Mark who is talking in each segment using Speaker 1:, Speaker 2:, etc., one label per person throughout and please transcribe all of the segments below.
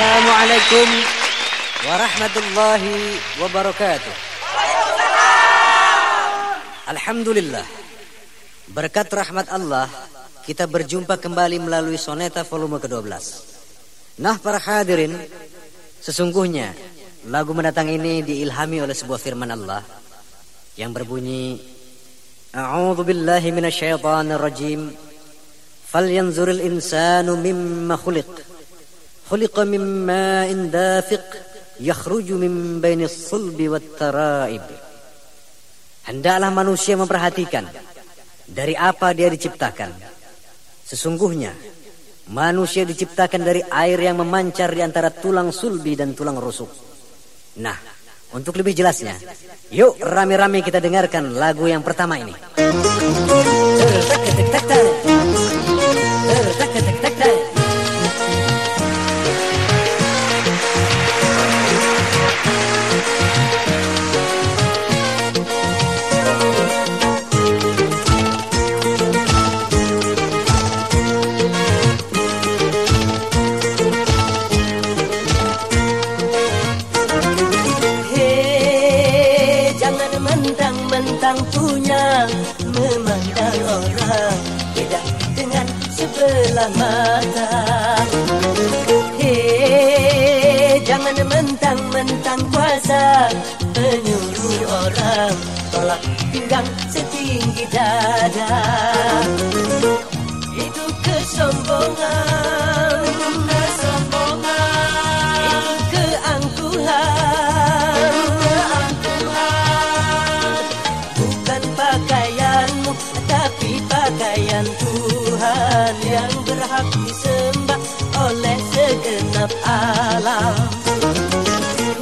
Speaker 1: Assalamualaikum warahmatullahi wabarakatuh. Alhamdulillah. Berkat rahmat Allah, kita berjumpa kembali melalui soneta volume ke-12. Nah, para hadirin, sesungguhnya lagu mendatang ini diilhami oleh sebuah firman Allah yang berbunyi A'udzu billahi minasyaitonir rajim. Falyanzuril insanu mimma khuliq. خلق من ماء دافق يخرج من بين الصلب والترائب Hendaklah manusia memperhatikan dari apa dia diciptakan. Sesungguhnya manusia diciptakan dari air yang memancar di antara tulang sulbi dan tulang rusuk. Nah, untuk lebih jelasnya, yuk rame-rame kita dengarkan lagu yang pertama ini.
Speaker 2: Memandang orang tidak dengan sebelah mata. Hei, jangan mentang-mentang kuasa menyuruh orang tolak pinggang setinggi dada. Itu kesombongan, Tuhan Yang berhak disembah Oleh segenap alam.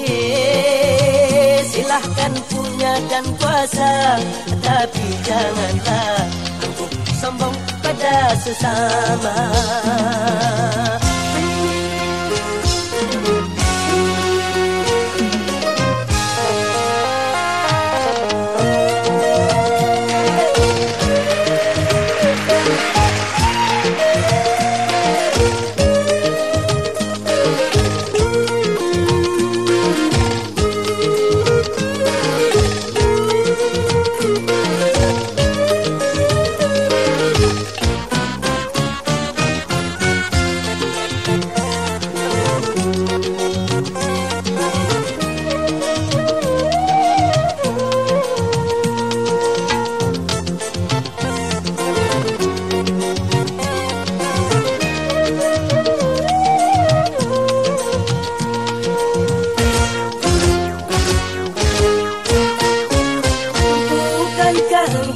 Speaker 2: Hei, silahkan punya dan kuasa Tapi janganlah sombong pada sesama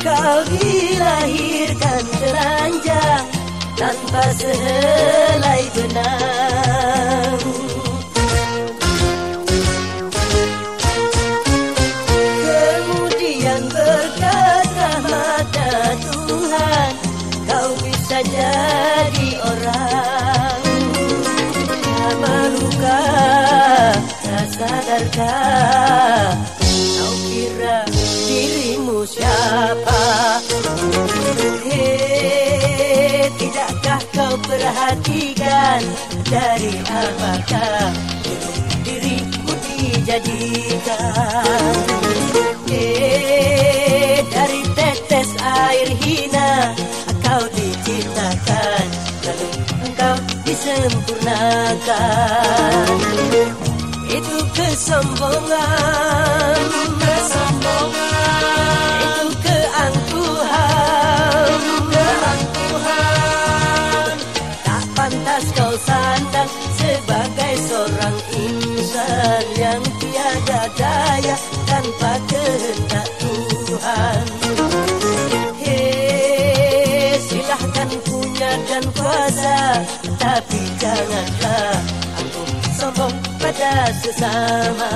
Speaker 2: Engkau dilahirkan telanjang Tanpa sehelai benang. Kemudian berkat rahmat Tuhan Kau bisa jadi orang. Tak malukah, tak sadarkah? Kau kira dirimu siapa kau perhatikan? Dari apakah dirimu dijadikan? Hei, dari tetes air hina Kau diciptakan. Lalu engkau disempurnakan. Itu kesombongan tanpa kehendak Tuhan. Hei, silahkan punya dan kuasa tapi janganlah aku sombong pada sesama